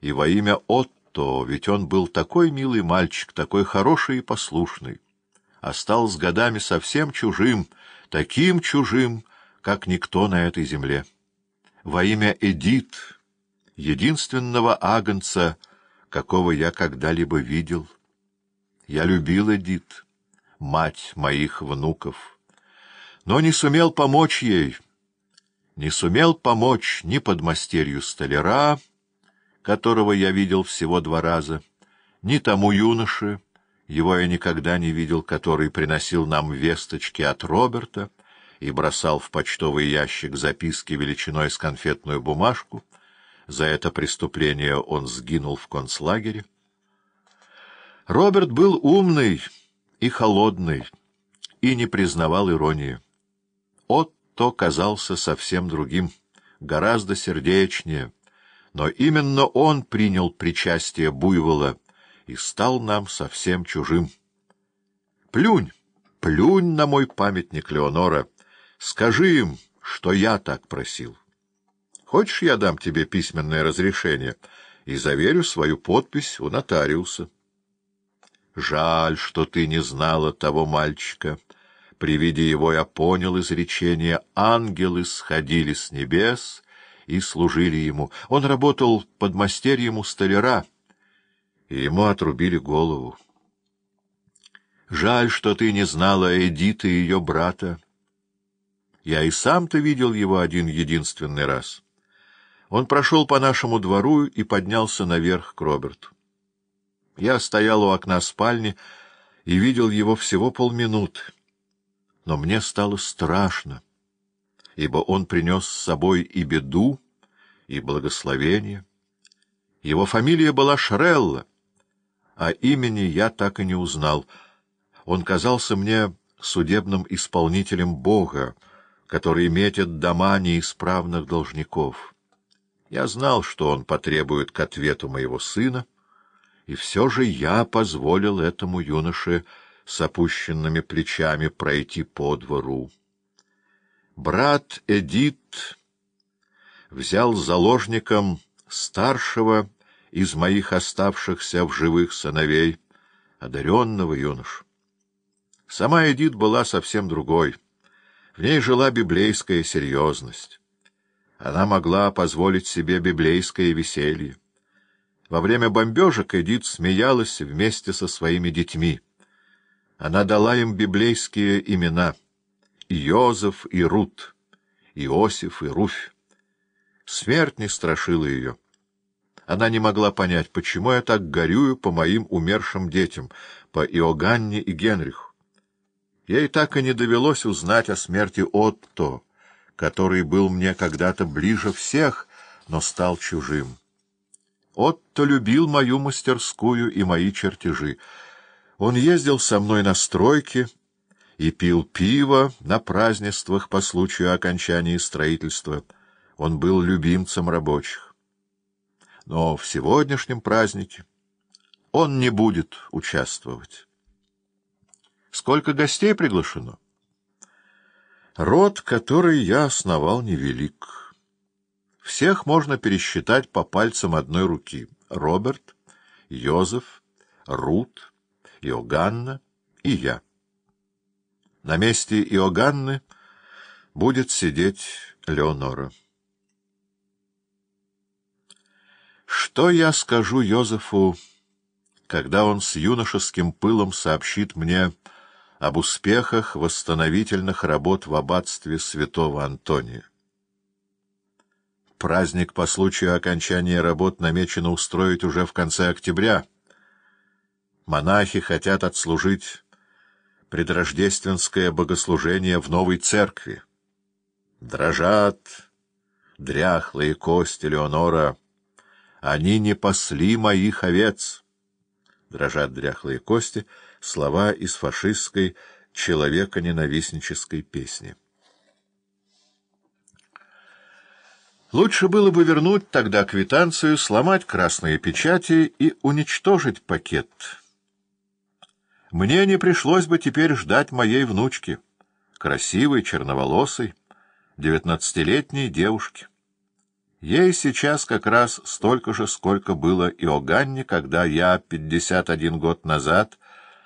и во имя Отто, ведь он был такой милый мальчик, такой хороший и послушный, а стал с годами совсем чужим, таким чужим, как никто на этой земле. Во имя Эдит, единственного агнца, какого я когда-либо видел. Я любил Эдит, мать моих внуков, но не сумел помочь ей, не сумел помочь ни подмастерью столяра, которого я видел всего два раза, ни тому юноше, его я никогда не видел, который приносил нам весточки от Роберта и бросал в почтовый ящик записки величиной с конфетную бумажку. За это преступление он сгинул в концлагере. Роберт был умный и холодный, и не признавал иронии. Отто казался совсем другим, гораздо сердечнее, но именно он принял причастие буйвола и стал нам совсем чужим. Плюнь, плюнь на мой памятник, Леонора, скажи им, что я так просил. Хочешь, я дам тебе письменное разрешение и заверю свою подпись у нотариуса? Жаль, что ты не знала того мальчика. При виде его я понял изречение «Ангелы сходили с небес» и служили ему. Он работал под мастерьем у столяра, и ему отрубили голову. Жаль, что ты не знала Эдиты и ее брата. Я и сам-то видел его один единственный раз. Он прошел по нашему двору и поднялся наверх к Роберту. Я стоял у окна спальни и видел его всего полминуты. Но мне стало страшно, ибо он принес с собой и беду, и благословение. Его фамилия была Шрелла, а имени я так и не узнал. Он казался мне судебным исполнителем Бога, который метит дома неисправных должников. Я знал, что он потребует к ответу моего сына, и все же я позволил этому юноше с опущенными плечами пройти по двору. Брат Эдит взял заложником старшего из моих оставшихся в живых сыновей, одаренного юношу. Сама Эдит была совсем другой. В ней жила библейская серьезность. Она могла позволить себе библейское веселье. Во время бомбежек Эдит смеялась вместе со своими детьми. Она дала им библейские имена — Иозеф и Рут, Иосиф и Руфь. Смерть не страшила ее. Она не могла понять, почему я так горюю по моим умершим детям, по Иоганне и Генриху. Ей так и не довелось узнать о смерти Отто, который был мне когда-то ближе всех, но стал чужим. Отто любил мою мастерскую и мои чертежи. Он ездил со мной на стройки и пил пиво на празднествах по случаю окончания строительства. Он был любимцем рабочих. Но в сегодняшнем празднике он не будет участвовать. Сколько гостей приглашено? Род, который я основал, невелик. Всех можно пересчитать по пальцам одной руки. Роберт, Йозеф, Рут, Иоганна и я. На месте Иоганны будет сидеть Леонора. Что я скажу Йозефу, когда он с юношеским пылом сообщит мне об успехах восстановительных работ в аббатстве святого Антония? Праздник по случаю окончания работ намечено устроить уже в конце октября. Монахи хотят отслужить предрождественское богослужение в новой церкви. Дрожат дряхлые кости Леонора. Они не пасли моих овец. Дрожат дряхлые кости — слова из фашистской человеконенавистнической песни. Лучше было бы вернуть тогда квитанцию, сломать красные печати и уничтожить пакет. Мне не пришлось бы теперь ждать моей внучки, красивой, черноволосой, девятнадцатилетней девушки. Ей сейчас как раз столько же, сколько было Иоганне, когда я, пятьдесят один год назад,